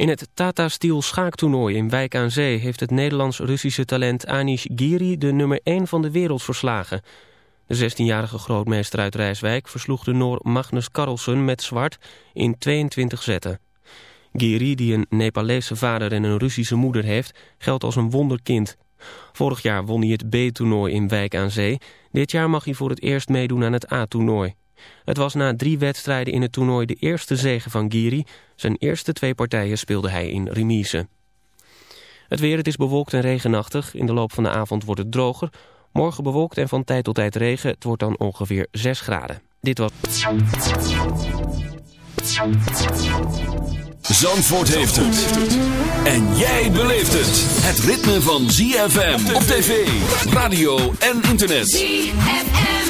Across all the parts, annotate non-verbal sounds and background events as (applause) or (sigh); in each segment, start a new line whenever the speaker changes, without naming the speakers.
In het Tata Steel schaaktoernooi in Wijk aan Zee... heeft het Nederlands-Russische talent Anish Giri de nummer 1 van de wereld verslagen. De 16-jarige grootmeester uit Rijswijk versloeg de Noor Magnus Carlsen met zwart in 22 zetten. Giri, die een Nepalese vader en een Russische moeder heeft, geldt als een wonderkind. Vorig jaar won hij het B-toernooi in Wijk aan Zee. Dit jaar mag hij voor het eerst meedoen aan het A-toernooi. Het was na drie wedstrijden in het toernooi de eerste zege van Giri. Zijn eerste twee partijen speelde hij in remise. Het weer, het is bewolkt en regenachtig. In de loop van de avond wordt het droger. Morgen bewolkt en van tijd tot tijd regen. Het wordt dan ongeveer 6 graden. Dit was...
Zandvoort heeft het. En jij beleeft het. Het ritme van ZFM op tv, radio en internet. ZFM.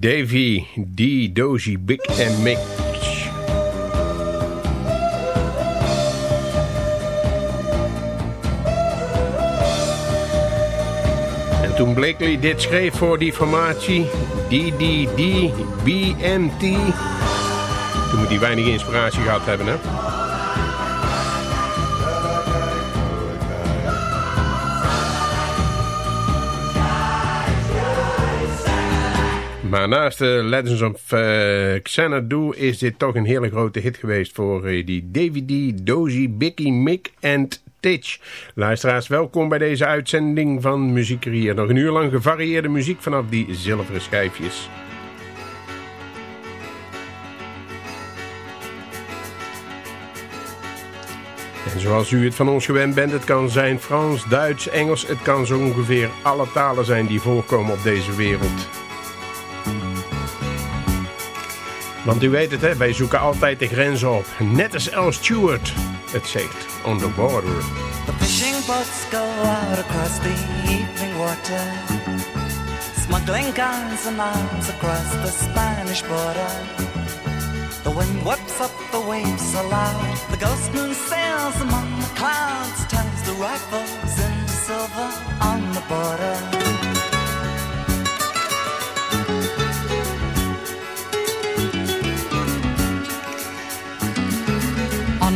Davy, D, Dozy, Big en Mick. En toen Blakely dit schreef voor die formatie, DDD, BMT... Toen moet hij weinig inspiratie gehad hebben, hè? Maar naast de Legends of uh, Xanadu is dit toch een hele grote hit geweest voor uh, die DVD, Dozy, Bicky, Mick en Titch. Luisteraars, welkom bij deze uitzending van Muziekerier. Nog een uur lang gevarieerde muziek vanaf die zilveren schijfjes. En zoals u het van ons gewend bent, het kan zijn Frans, Duits, Engels. Het kan zo ongeveer alle talen zijn die voorkomen op deze wereld. Want u weet het, hè, wij zoeken altijd de grenzen op. Net als L. Stewart het zegt, on the border.
The fishing boats go out across the evening water, smuggling guns and arms across the Spanish border. The wind whips up the waves aloud. The ghost moon sails among the clouds, turns the rifles into silver on the border.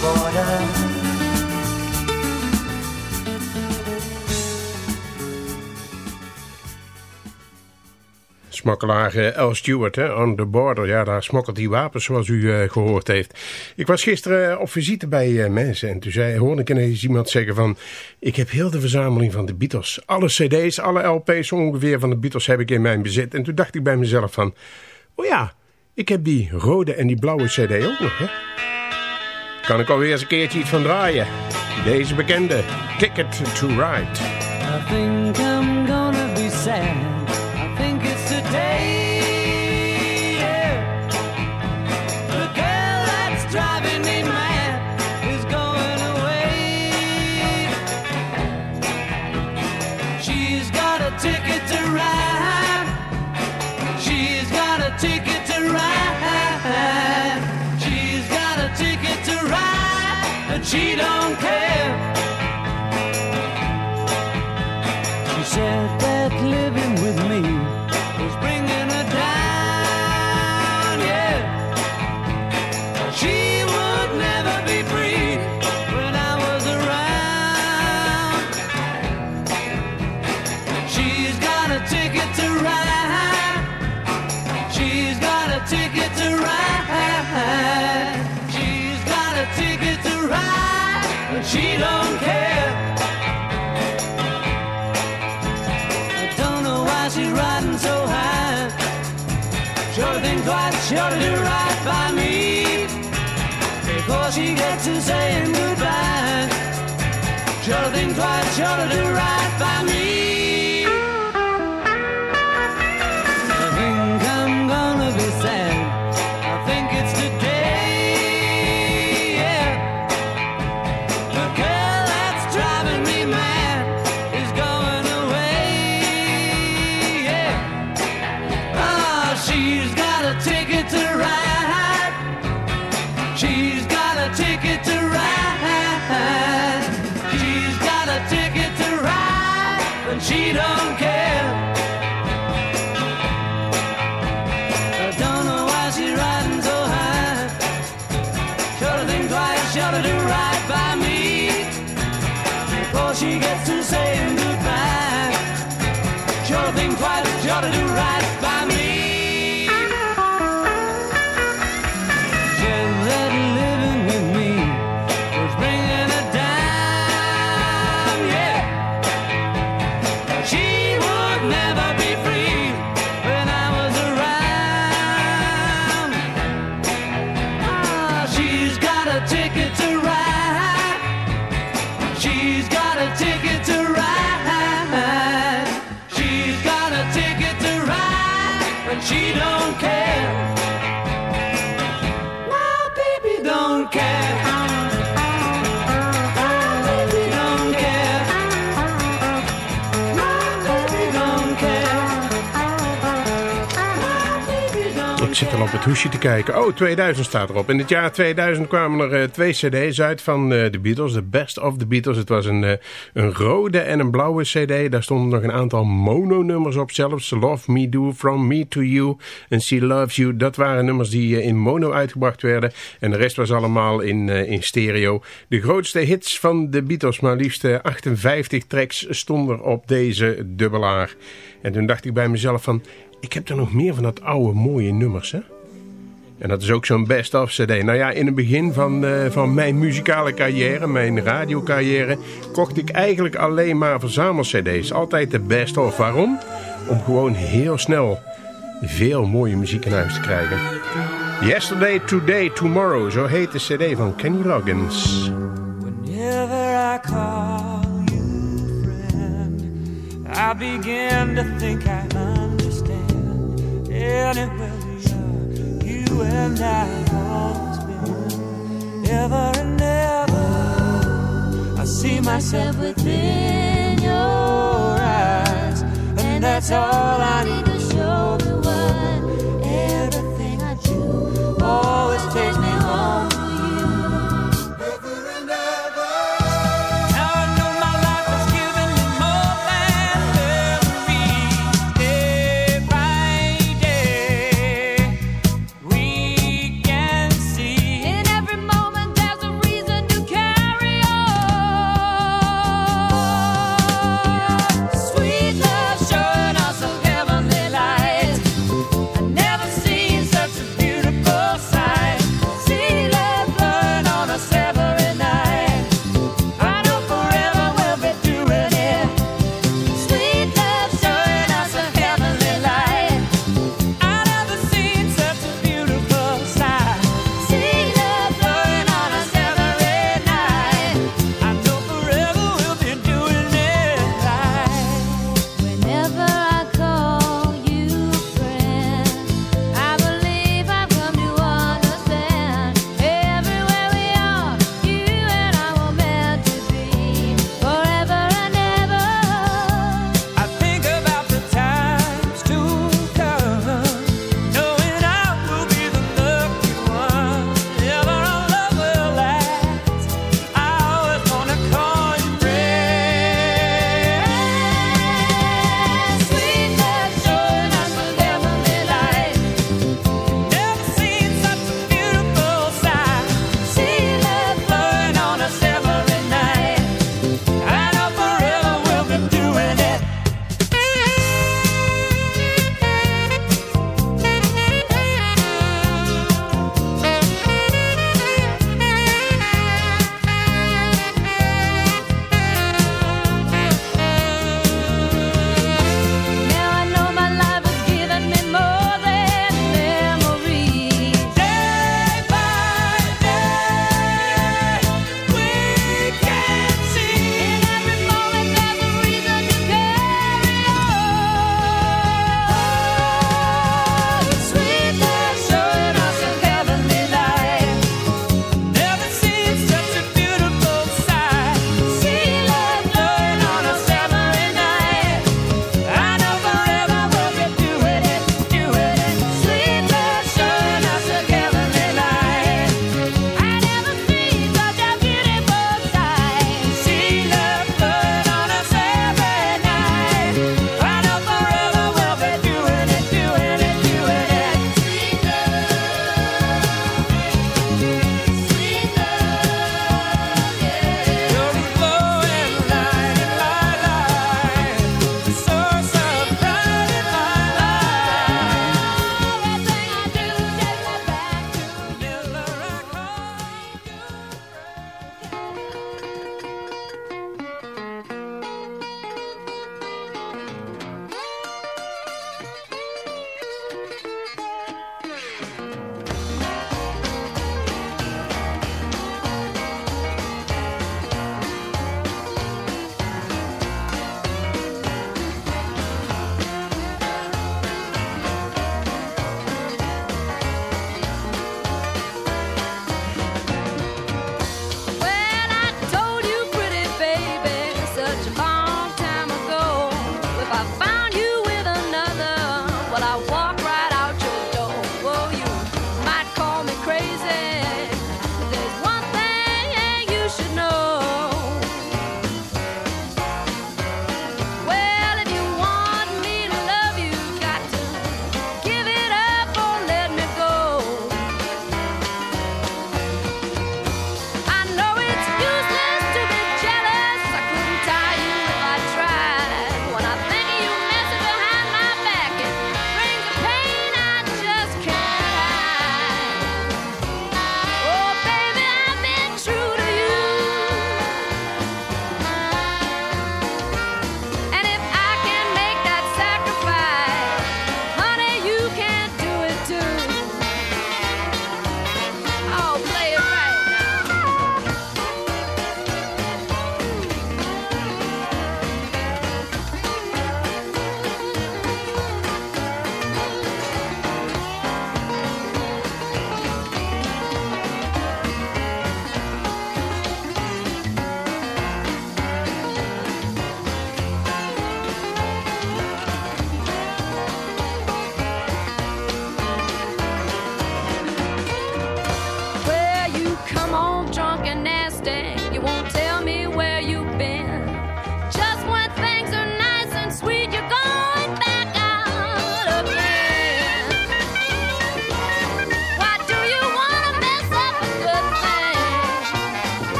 Border.
Smokkelaar eh, L. Stewart, hè, on the border. Ja, daar smokkelt hij wapens, zoals u eh, gehoord heeft. Ik was gisteren eh, op visite bij mensen en toen zei, hoorde ik ineens iemand zeggen van... Ik heb heel de verzameling van de Beatles. Alle cd's, alle LP's ongeveer van de Beatles heb ik in mijn bezit. En toen dacht ik bij mezelf van... Oh ja, ik heb die rode en die blauwe cd ook nog, hè. Kan ik alweer eens een keertje iets van draaien. Deze bekende, Ticket to Ride.
I think I'm gonna be sad. She don't care. Before she gets to saying goodbye. Sure think twice, sure to do right
op het hoesje te kijken. Oh, 2000 staat erop. In het jaar 2000 kwamen er eh, twee cd's uit van eh, de Beatles. The Best of the Beatles. Het was een, eh, een rode en een blauwe cd. Daar stonden nog een aantal mono-nummers op zelfs. Love Me Do, From Me To You en She Loves You. Dat waren nummers die in mono uitgebracht werden. En de rest was allemaal in, in stereo. De grootste hits van de Beatles, maar liefst eh, 58 tracks stonden op deze dubbelaar. En toen dacht ik bij mezelf van... Ik heb er nog meer van dat oude mooie nummers, hè? En dat is ook zo'n best-of cd. Nou ja, in het begin van, eh, van mijn muzikale carrière, mijn radiocarrière... kocht ik eigenlijk alleen maar verzamel-cd's. Altijd de best-of. Waarom? Om gewoon heel snel veel mooie muziek in huis te krijgen. Yesterday, Today, Tomorrow. Zo heet de cd van Kenny Loggins.
Whenever I call you friend, I begin to think I understand. We are, you and I have always been. Ever and ever, I see myself within your eyes, and that's all I need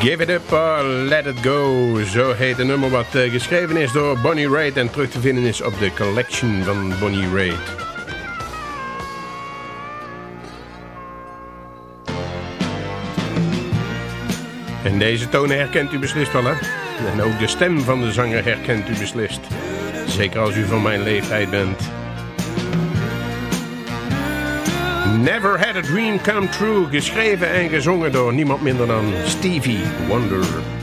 Give It Up or Let It Go. Zo heet een nummer wat eh, geschreven is door Bonnie Raitt en terug te vinden is op de collection van Bonnie Raitt. En deze tonen herkent u beslist wel, hè? En ook de stem van de zanger herkent u beslist. Zeker als u van mijn leeftijd bent. Never Had a Dream Come True, geschreven en gezongen door niemand minder dan Stevie Wonder.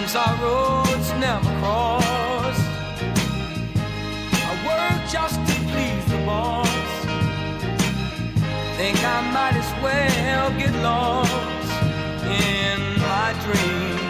Since our roads never crossed, I work just to please the boss. Think I might as well get lost in my dreams.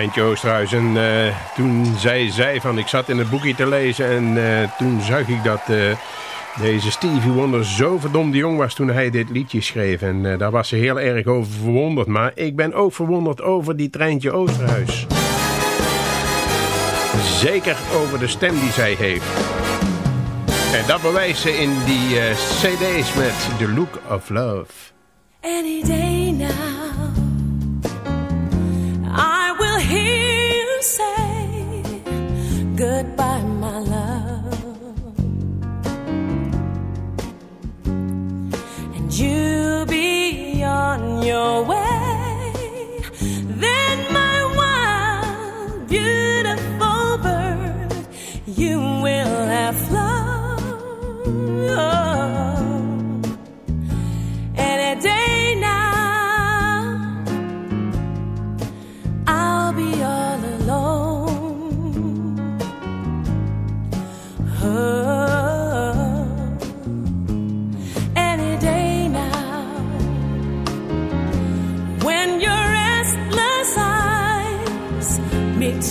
Mijntje Toen Uh, eh, toen zij van ik zat in het boekje te lezen en eh, toen zag ik dat eh, deze Stevie Wonder zo verdomd jong was toen hij dit liedje schreef. En daar was ze heel erg over verwonderd. Maar ik ben ook verwonderd over die Treintje Oosterhuis. Zeker over de stem die zij heeft. En dat bewijst ze in die cd's met The Look of Love.
Any day now say goodbye, my love. And you'll be on your way.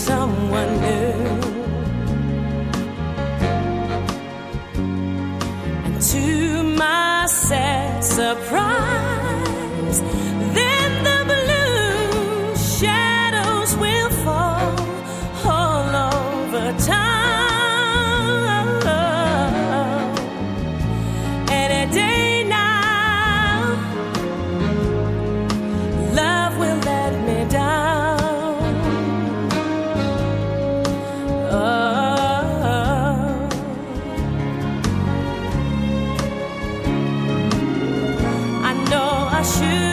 someone new. And to my sad surprise. 许。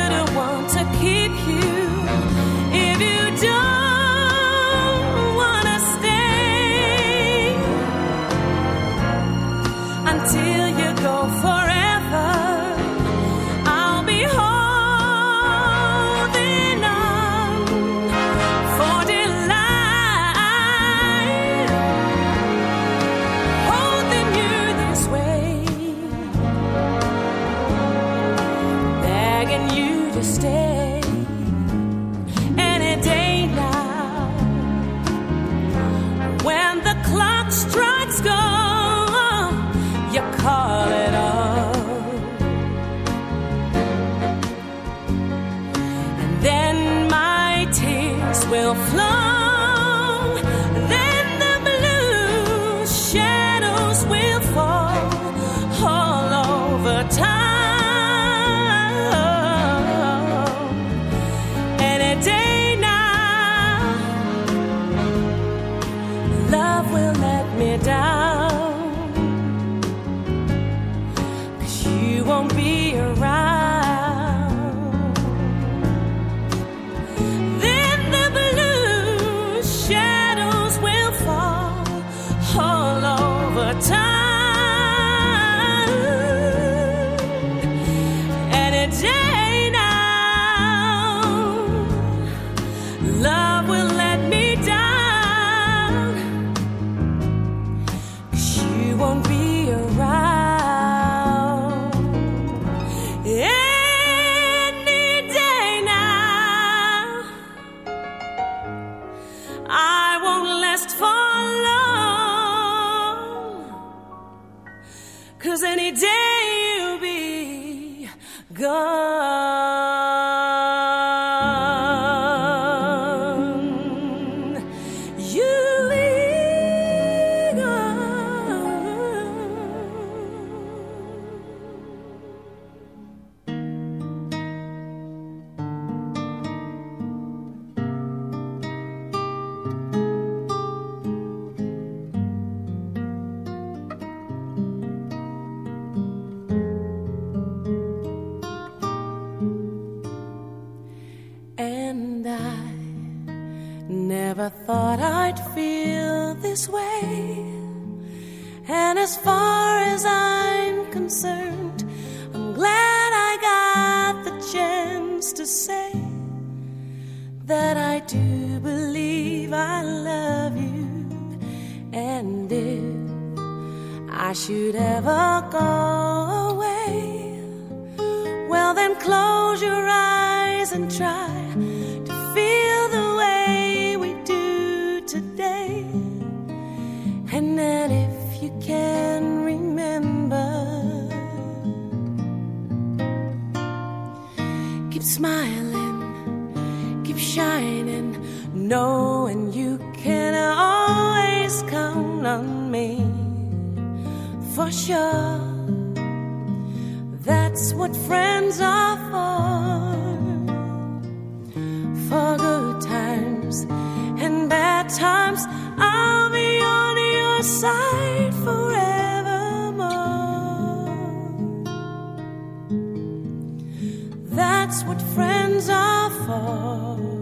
I won't last for That's what friends are for.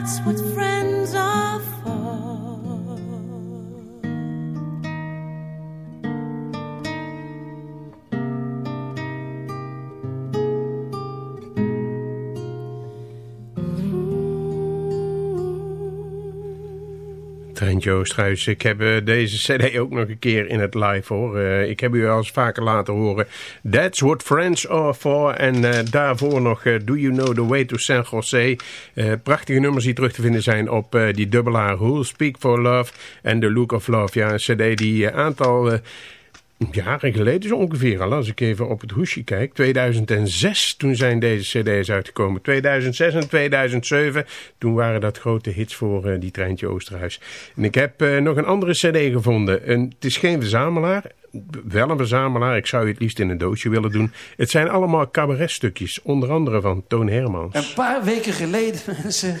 That's what friends are
Oosterhuis, ik heb eh, deze cd ook nog een keer in het live hoor. Eh, ik heb u al eens vaker laten horen. That's what friends are for. En eh, daarvoor nog Do You Know The Way To San Jose. Prachtige nummers die terug te vinden zijn op die dubbelaar Who'll Speak For Love en The Look of Love. Ja, een cd die een aantal... jaren geleden zo ongeveer al, als ik even op het hoesje kijk. 2006, toen zijn deze cd's uitgekomen. 2006 en 2007, toen waren dat grote hits voor eh, die Treintje Oosterhuis. En ik heb eh, nog een andere cd gevonden. En het is geen verzamelaar, wel een verzamelaar. Ik zou je het liefst in een doosje willen doen. Het zijn allemaal cabaretstukjes, onder andere van Toon Hermans.
Een paar weken geleden, (laughs) mensen.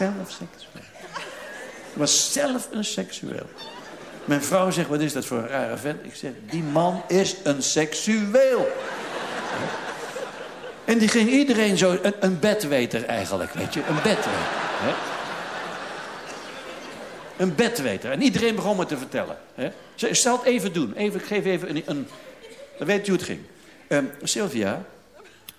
Zelf seksueel. Was zelf een seksueel. Mijn vrouw zegt, wat is dat voor een rare vent? Ik zeg, die man is een seksueel. En die ging iedereen zo, een, een bedweter eigenlijk, weet je, een bedweter. Hè? Een bedweter. En iedereen begon me te vertellen. Hè? Stel het even doen. Even, ik geef even een... een dan weet je hoe het ging. Ehm, Sylvia,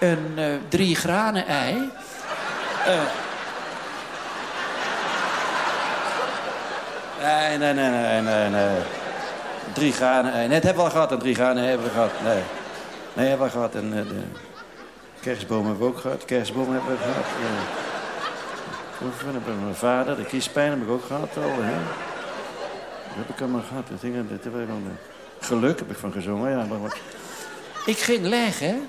Een eh, drie granen ei.
Eh. Nee, nee, nee, nee, nee, nee. Drie granen. ei. Nee, het hebben we al gehad. Een drie granen hebben we gehad. Nee. Nee, hebben we gehad. En eh, de kerstboom hebben we ook gehad. Kerstboom hebben we gehad. Ja. Mijn vader. De kiespijn heb ik ook gehad al. Hè? Dat heb ik allemaal gehad. Dat dat al, eh, geluk heb ik van gezongen. Ja, maar.
Ik ging leggen.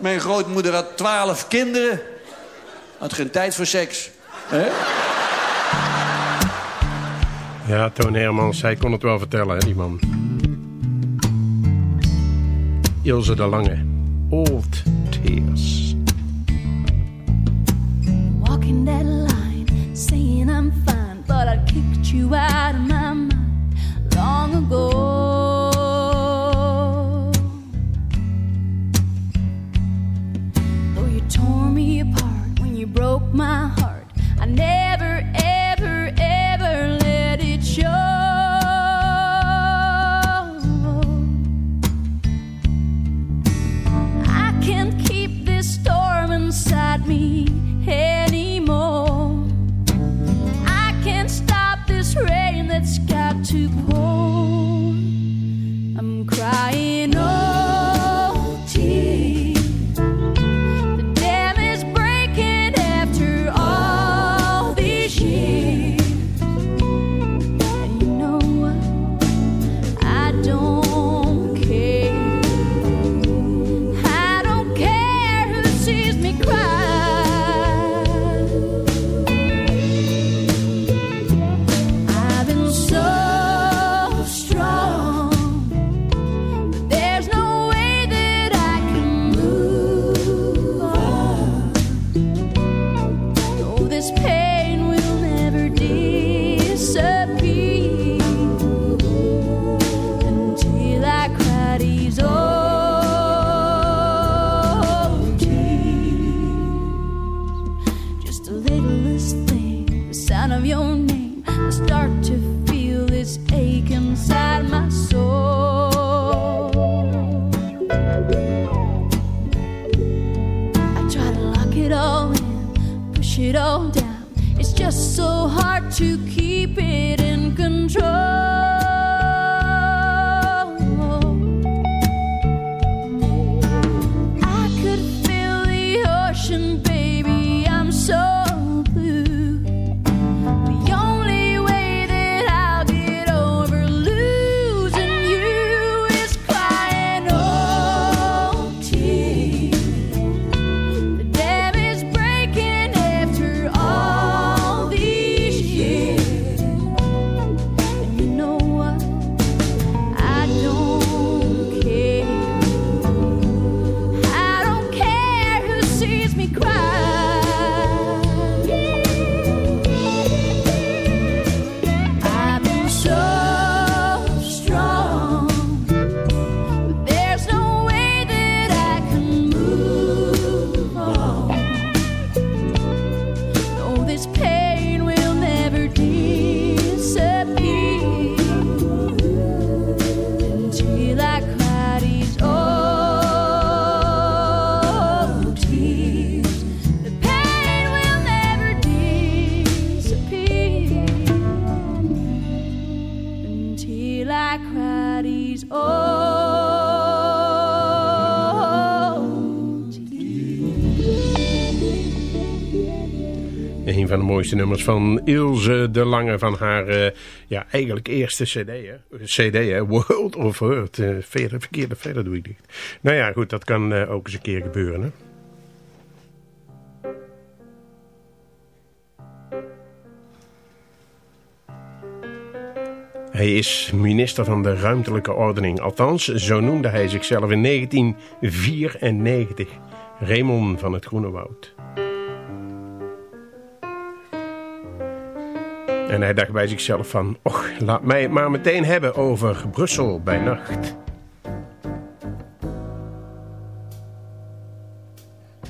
Mijn grootmoeder had twaalf kinderen. Had geen tijd voor seks. Hè?
Ja, Toon Hermans, hij kon het wel vertellen, hè, die man. Ilse de Lange. Old Tears.
Walking that line, saying I'm fine, but I kicked you out of my mind long ago. My it all in, push it all down. It's just so hard to keep it in control.
Mooiste nummers van Ilse de Lange van haar eh, ja, eigenlijk eerste cd. Hè? CD, hè? World of Hurt. Uh, verder, verkeerde verder doe ik niet. Nou ja, goed, dat kan uh, ook eens een keer gebeuren. Hè? Hij is minister van de ruimtelijke ordening. Althans, zo noemde hij zichzelf in 1994. Raymond van het Groene Woud. En hij dacht bij zichzelf van... Och, laat mij het maar meteen hebben over Brussel bij nacht.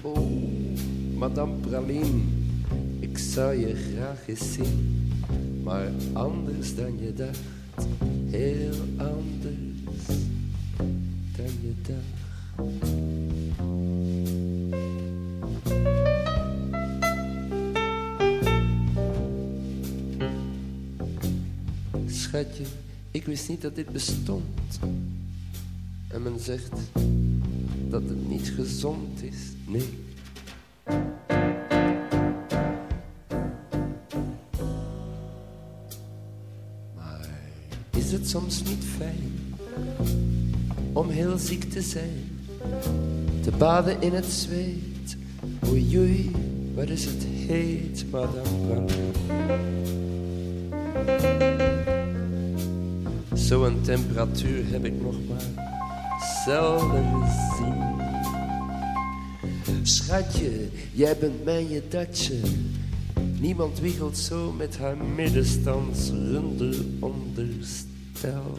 Oh, madame Praline, ik zou je graag eens zien. Maar anders dan je dacht, heel anders dan je dacht. Ik wist niet dat dit bestond. En men zegt dat het niet gezond is, nee. Maar is het soms niet fijn om heel ziek te zijn? Te baden in het zweet, oei oei, wat is het heet, madame Brandon. Zo'n temperatuur heb ik nog maar zelden gezien. Schatje, jij bent mijn je datje. Niemand wiegelt zo met haar middenstands onderstel.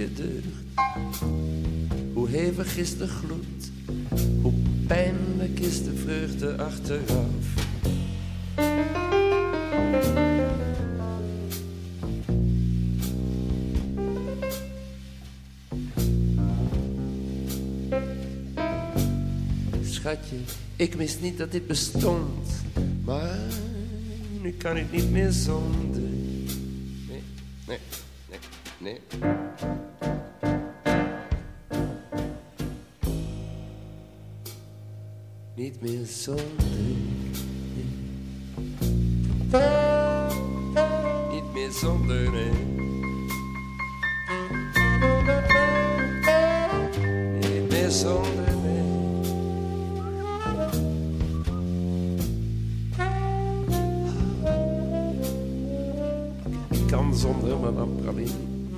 Je. Hoe hevig is de gloed, hoe pijnlijk is de vreugde achteraf. Schatje, ik wist niet dat dit bestond, maar nu kan ik niet meer zonder. Zonder, nee. Ik kan zonder madame Praline,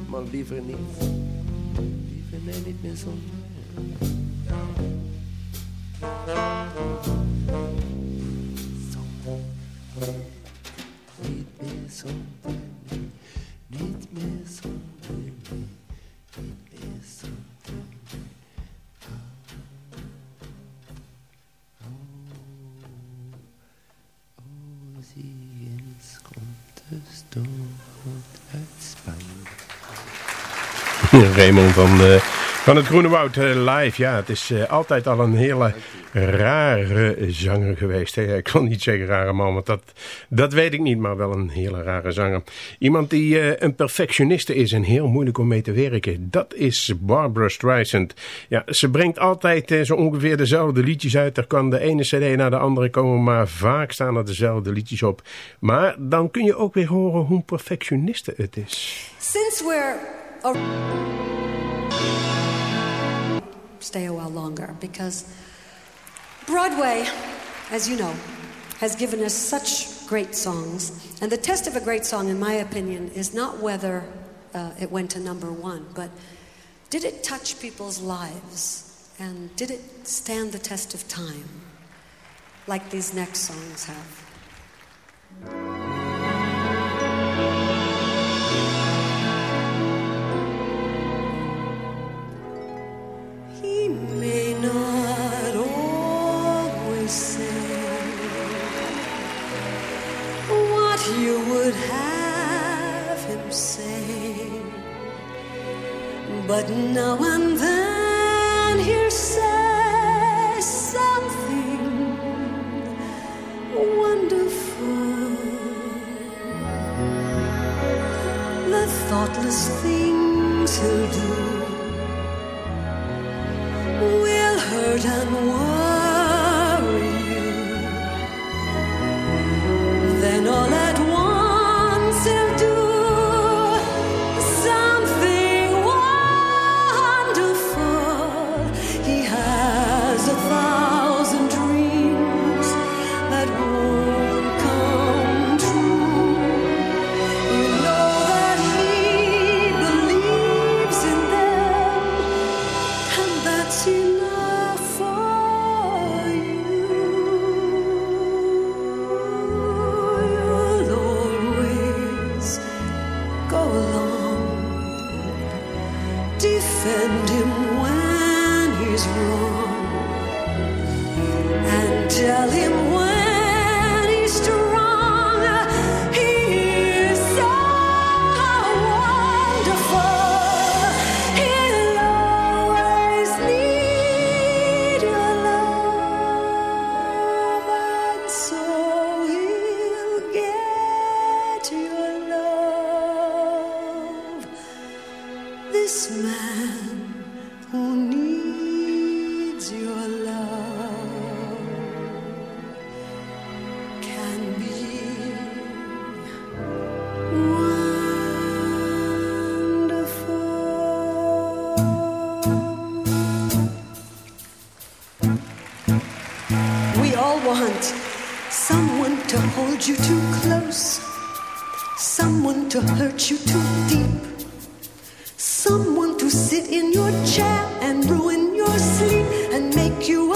maar liever niet. Liever nee, niet meer zonder.
Van uh, Van het Groene Woud eh, live, ja, het is eh, altijd al een hele rare zanger geweest. Ik wil niet zeggen rare man, want dat, dat weet ik niet, maar wel een hele rare zanger. Iemand die eh, een perfectioniste is en heel moeilijk om mee te werken. Dat is Barbara Streisand. Ja, ze brengt altijd eh, zo ongeveer dezelfde liedjes uit. Er kan de ene cd naar de andere komen, maar vaak staan er dezelfde liedjes op. Maar dan kun je ook weer horen hoe perfectioniste het is.
Since we're stay a while longer because Broadway, as you know, has given us such great songs. And the test of a great song, in my opinion, is not whether uh, it went to number one, but did it touch people's lives? And did it stand the test of time, like these next songs have? Would have him say, but now and then want someone to hold you too close, someone to hurt you too deep, someone to sit in your chair and ruin your sleep and make you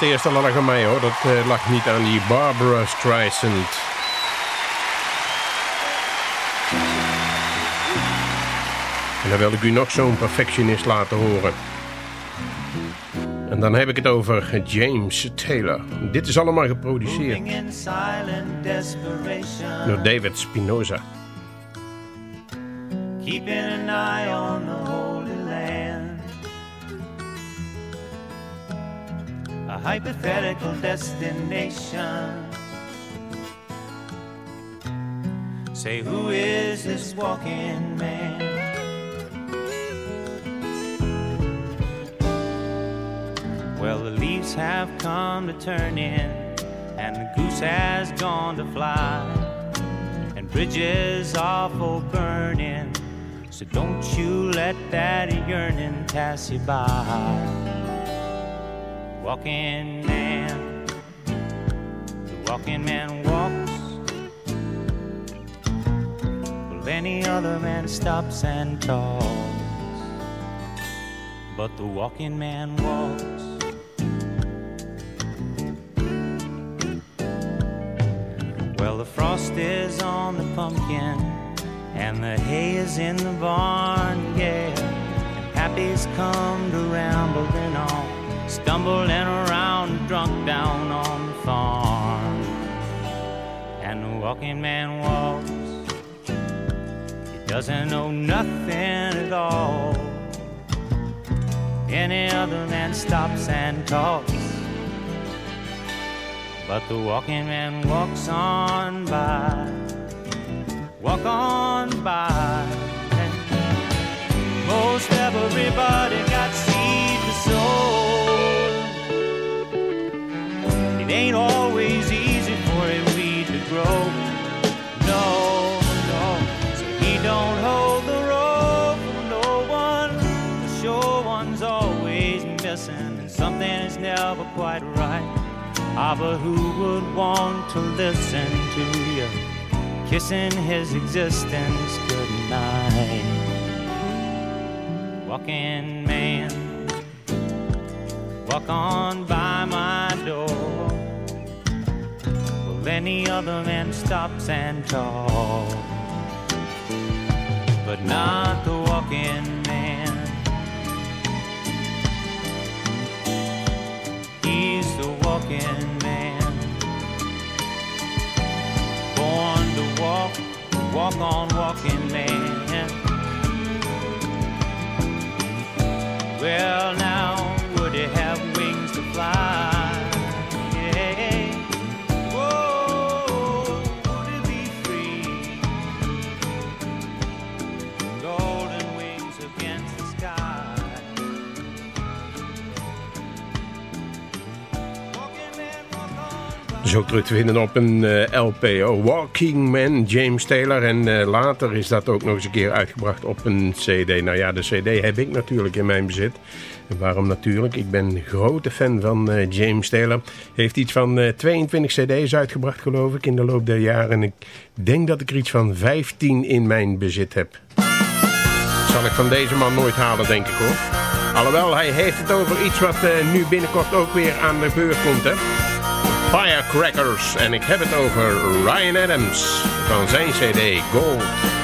dat eerste lag aan mij hoor. Dat eh, lag niet aan die Barbara Streisand. En dan wil ik u nog zo'n perfectionist laten horen.
En dan heb ik het over James Taylor. Dit is allemaal geproduceerd door David Spinoza.
keeping an eye on the hypothetical destination. Say, who is this walking man? Well, the leaves have come to turn in, and the goose has gone to fly, and bridges are for burning. So don't you let that yearning pass you by. Walking man, the walking man walks. Well, any other man stops and talks. But the walking man walks. Well, the frost is on the pumpkin and the hay is in the barn, yeah. And Pappy's come to rambling on, stumbling around, drunk down on the farm. And the walking man walks, he doesn't know nothing at all. Any other man stops and talks. But the walking man walks on by walk on by. Most everybody ain't always easy for a weed to grow. No, no. So he don't hold the rope no one. The sure one's always missing, and something is never quite right. Ah, but who would want to listen to you? kissing his existence goodnight. Walking man, walk on by my door. Any other man stops and talks, but not the walking man. He's the walking man born to walk, walk on walking man. Well, now, would he have wings to fly?
Zo terug te vinden op een eh, LP. Oh, Walking Man, James Taylor. En eh, later is dat ook nog eens een keer uitgebracht op een CD. Nou ja, de CD heb ik natuurlijk in mijn bezit. En waarom natuurlijk? Ik ben grote fan van eh, James Taylor. Heeft iets van 22 CD's uitgebracht, geloof ik, in de loop der jaren. En ik denk dat ik er iets van 15 in mijn bezit heb. Zal ik van deze man nooit halen, denk ik hoor. Alhoewel, hij heeft het over iets wat nu binnenkort ook weer aan de beurt komt, hè. Firecrackers. En ik heb het over Ryan Adams van zijn cd Gold.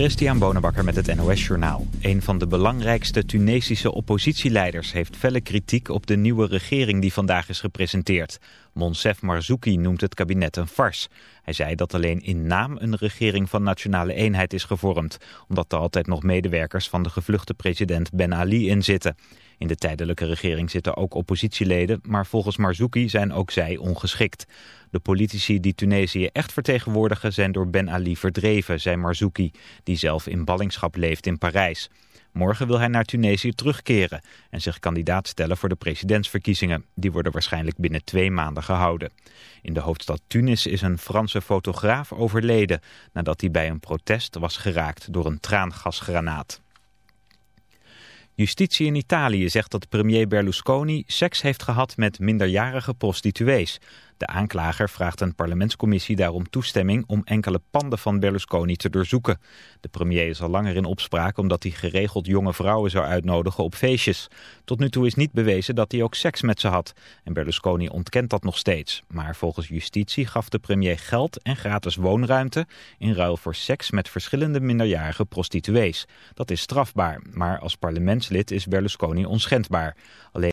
Christian Bonenbakker met het NOS Journaal. Een van de belangrijkste Tunesische oppositieleiders heeft felle kritiek op de nieuwe regering die vandaag is gepresenteerd. Monsef Marzouki noemt het kabinet een fars. Hij zei dat alleen in naam een regering van nationale eenheid is gevormd, omdat er altijd nog medewerkers van de gevluchte president Ben Ali in zitten. In de tijdelijke regering zitten ook oppositieleden, maar volgens Marzouki zijn ook zij ongeschikt. De politici die Tunesië echt vertegenwoordigen zijn door Ben Ali verdreven, zei Marzouki, die zelf in ballingschap leeft in Parijs. Morgen wil hij naar Tunesië terugkeren en zich kandidaat stellen voor de presidentsverkiezingen. Die worden waarschijnlijk binnen twee maanden gehouden. In de hoofdstad Tunis is een Franse fotograaf overleden nadat hij bij een protest was geraakt door een traangasgranaat. Justitie in Italië zegt dat premier Berlusconi seks heeft gehad met minderjarige prostituees. De aanklager vraagt een parlementscommissie daarom toestemming om enkele panden van Berlusconi te doorzoeken. De premier is al langer in opspraak omdat hij geregeld jonge vrouwen zou uitnodigen op feestjes. Tot nu toe is niet bewezen dat hij ook seks met ze had. En Berlusconi ontkent dat nog steeds. Maar volgens justitie gaf de premier geld en gratis woonruimte in ruil voor seks met verschillende minderjarige prostituees. Dat is strafbaar, maar als parlementslid is Berlusconi onschendbaar. Alleen